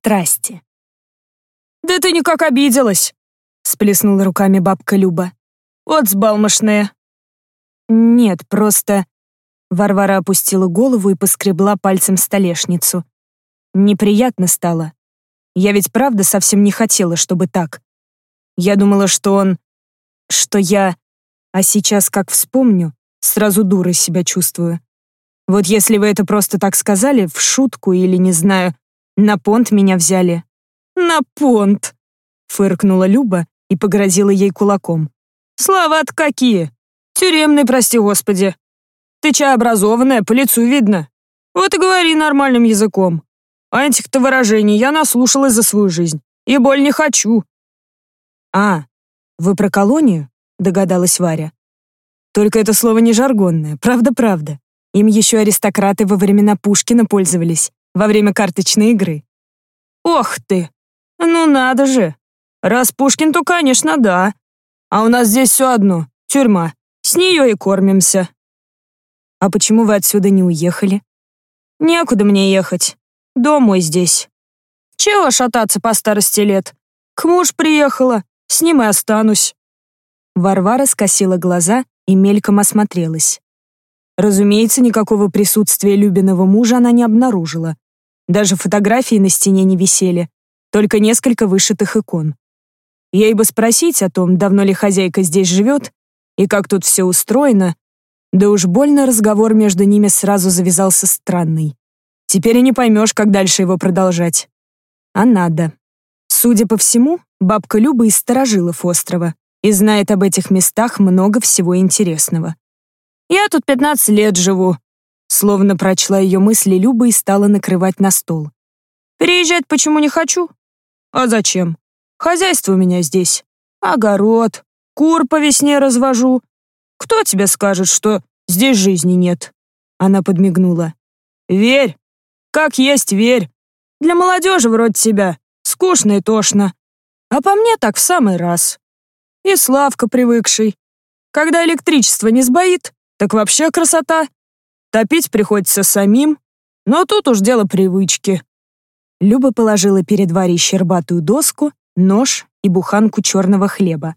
страсти. «Да ты никак обиделась!» — сплеснула руками бабка Люба. «Вот сбалмошная!» «Нет, просто...» Варвара опустила голову и поскребла пальцем столешницу. Неприятно стало. Я ведь правда совсем не хотела, чтобы так. Я думала, что он... что я... А сейчас, как вспомню, сразу дурой себя чувствую. Вот если вы это просто так сказали, в шутку или, не знаю, на понт меня взяли. На понт! Фыркнула Люба и погрозила ей кулаком. Слова-то какие! Тюремный, прости господи. Ты чай образованная, по лицу видно. Вот и говори нормальным языком. А этих-то выражений я наслушалась за свою жизнь. И боль не хочу. А, вы про колонию? Догадалась Варя. Только это слово не жаргонное, правда-правда. Им еще аристократы во времена Пушкина пользовались, во время карточной игры. Ох ты! Ну надо же! Раз Пушкин, то, конечно, да. А у нас здесь все одно — тюрьма. С нее и кормимся. А почему вы отсюда не уехали? Некуда мне ехать. Дом мой здесь. Чего шататься по старости лет? К муж приехала, с ним и останусь. Варвара скосила глаза и мельком осмотрелась. Разумеется, никакого присутствия Любиного мужа она не обнаружила. Даже фотографии на стене не висели, только несколько вышитых икон. Ей бы спросить о том, давно ли хозяйка здесь живет и как тут все устроено, да уж больно разговор между ними сразу завязался странный. Теперь и не поймешь, как дальше его продолжать. А надо. Судя по всему, бабка Люба из сторожилов острова и знает об этих местах много всего интересного. «Я тут 15 лет живу», словно прочла ее мысли Люба и стала накрывать на стол. «Переезжать почему не хочу? А зачем? Хозяйство у меня здесь. Огород, кур по весне развожу. Кто тебе скажет, что здесь жизни нет?» Она подмигнула. «Верь, как есть верь. Для молодежи вроде тебя скучно и тошно. А по мне так в самый раз. И Славка привыкший. Когда электричество не сбоит, так вообще красота. Топить приходится самим, но тут уж дело привычки. Люба положила перед Варей щербатую доску, нож и буханку черного хлеба.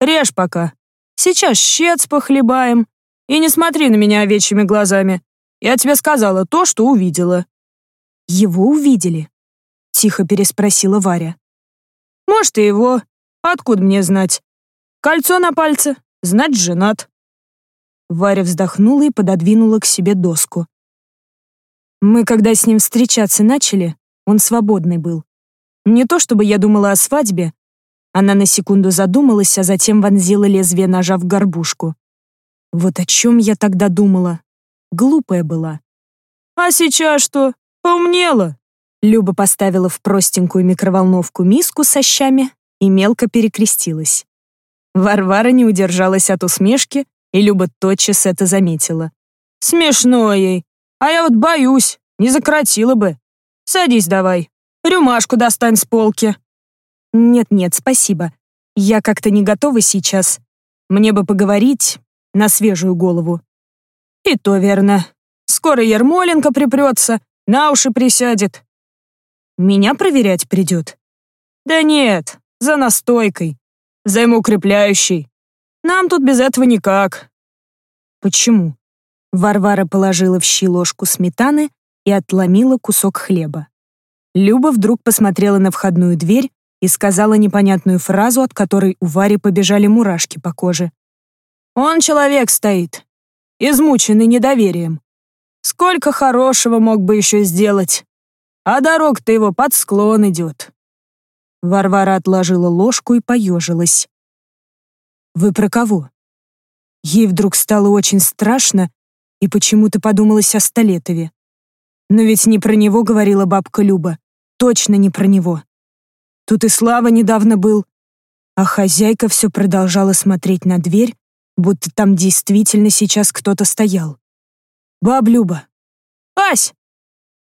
«Режь пока. Сейчас щец похлебаем. И не смотри на меня овечьими глазами. Я тебе сказала то, что увидела». «Его увидели?» — тихо переспросила Варя. «Может, и его. Откуда мне знать? Кольцо на пальце, знать женат». Варя вздохнула и пододвинула к себе доску. Мы, когда с ним встречаться начали, он свободный был. Не то чтобы я думала о свадьбе. Она на секунду задумалась, а затем вонзила лезвие ножа в горбушку. Вот о чем я тогда думала. Глупая была. «А сейчас что?» «Поумнела!» Люба поставила в простенькую микроволновку миску со щами и мелко перекрестилась. Варвара не удержалась от усмешки, и Люба тотчас это заметила. «Смешно ей. А я вот боюсь, не закротила бы. Садись давай. Рюмашку достань с полки». «Нет-нет, спасибо. Я как-то не готова сейчас. Мне бы поговорить на свежую голову». «И то верно. Скоро Ермоленко припрется, на уши присядет. Меня проверять придет? Да нет, за настойкой, взаимоукрепляющей. Нам тут без этого никак. Почему? Варвара положила в щи ложку сметаны и отломила кусок хлеба. Люба вдруг посмотрела на входную дверь и сказала непонятную фразу, от которой у Вари побежали мурашки по коже. «Он человек стоит, измученный недоверием. Сколько хорошего мог бы еще сделать. А дорог-то его под склон идет. Варвара отложила ложку и поежилась. «Вы про кого?» Ей вдруг стало очень страшно, и почему-то подумалось о Столетове. Но ведь не про него говорила бабка Люба. Точно не про него. Тут и Слава недавно был, а хозяйка все продолжала смотреть на дверь, будто там действительно сейчас кто-то стоял. «Баб Люба!» «Ась!»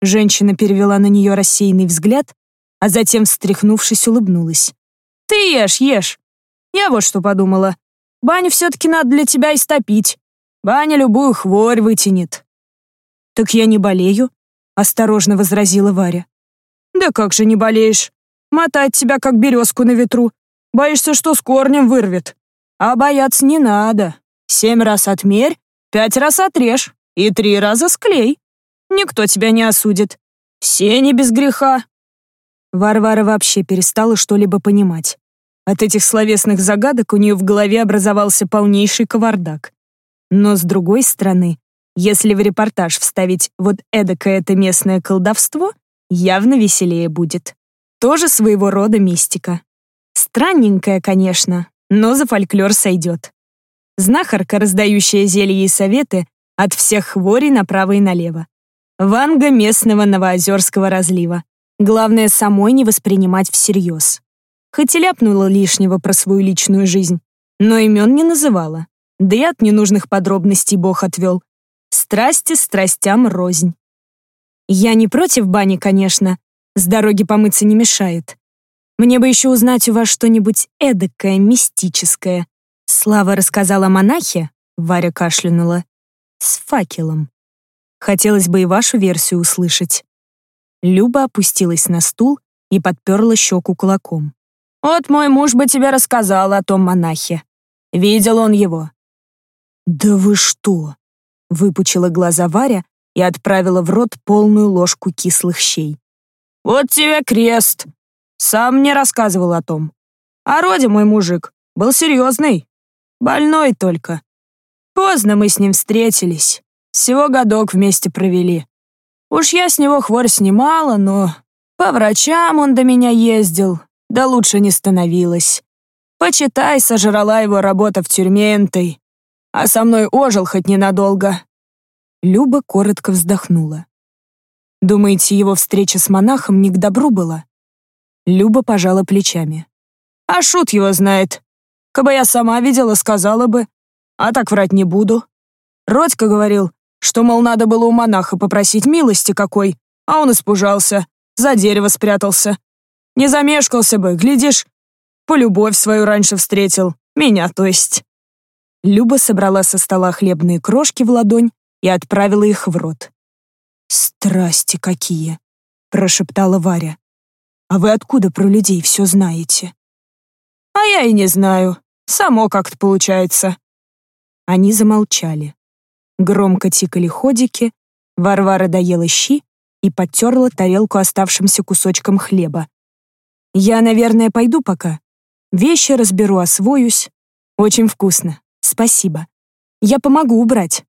Женщина перевела на нее рассеянный взгляд, а затем, встряхнувшись, улыбнулась. «Ты ешь, ешь! Я вот что подумала. Баню все-таки надо для тебя истопить. Баня любую хворь вытянет». «Так я не болею», — осторожно возразила Варя. Да как же не болеешь? Мотать тебя, как березку на ветру. Боишься, что с корнем вырвет. А бояться не надо. Семь раз отмерь, пять раз отрежь и три раза склей. Никто тебя не осудит. Все не без греха». Варвара вообще перестала что-либо понимать. От этих словесных загадок у нее в голове образовался полнейший кавардак. Но с другой стороны, если в репортаж вставить вот эдакое это местное колдовство, явно веселее будет. Тоже своего рода мистика. Странненькая, конечно, но за фольклор сойдет. Знахарка, раздающая зелья и советы от всех хворей направо и налево. Ванга местного новоозерского разлива. Главное, самой не воспринимать всерьез. Хоть и ляпнула лишнего про свою личную жизнь, но имен не называла. Да и от ненужных подробностей Бог отвел. Страсти страстям рознь. Я не против бани, конечно. С дороги помыться не мешает. Мне бы еще узнать у вас что-нибудь эдакое, мистическое. Слава рассказала монахе, Варя кашлянула, с факелом. Хотелось бы и вашу версию услышать. Люба опустилась на стул и подперла щеку кулаком. Вот мой муж бы тебе рассказал о том монахе. Видел он его». «Да вы что?» — выпучила глаза Варя и отправила в рот полную ложку кислых щей. «Вот тебе крест. Сам мне рассказывал о том. А роде мой мужик был серьезный, больной только. Поздно мы с ним встретились, всего годок вместе провели. Уж я с него хворь снимала, но по врачам он до меня ездил, да лучше не становилось. Почитай, сожрала его работа в тюрьме энтой, а со мной ожил хоть ненадолго». Люба коротко вздохнула. «Думаете, его встреча с монахом не к добру была?» Люба пожала плечами. «А шут его знает. Кабы я сама видела, сказала бы. А так врать не буду. Родька говорил, что, мол, надо было у монаха попросить милости какой, а он испужался, за дерево спрятался. Не замешкался бы, глядишь, полюбовь свою раньше встретил. Меня, то есть». Люба собрала со стола хлебные крошки в ладонь и отправила их в рот. «Страсти какие!» — прошептала Варя. «А вы откуда про людей все знаете?» «А я и не знаю. Само как-то получается». Они замолчали. Громко тикали ходики, Варвара доела щи и подтерла тарелку оставшимся кусочком хлеба, я, наверное, пойду пока. Вещи разберу, освоюсь. Очень вкусно. Спасибо. Я помогу убрать.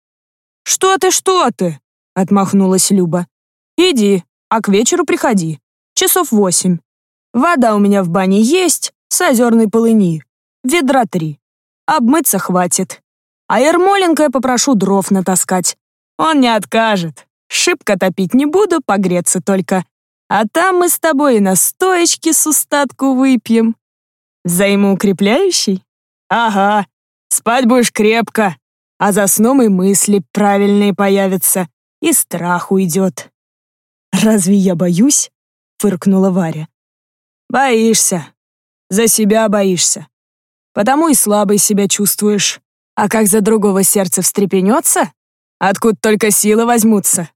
Что ты, что ты? Отмахнулась Люба. Иди, а к вечеру приходи. Часов восемь. Вода у меня в бане есть, с озерной полыни. Ведра три. Обмыться хватит. А Ермоленко я попрошу дров натаскать. Он не откажет. Шибко топить не буду, погреться только. А там мы с тобой на стоечке с устатку выпьем. Взаимоукрепляющий? Ага, спать будешь крепко, а за сном и мысли правильные появятся, и страх уйдет. «Разве я боюсь?» — фыркнула Варя. «Боишься. За себя боишься. Потому и слабой себя чувствуешь. А как за другого сердце встрепенется? Откуда только силы возьмутся?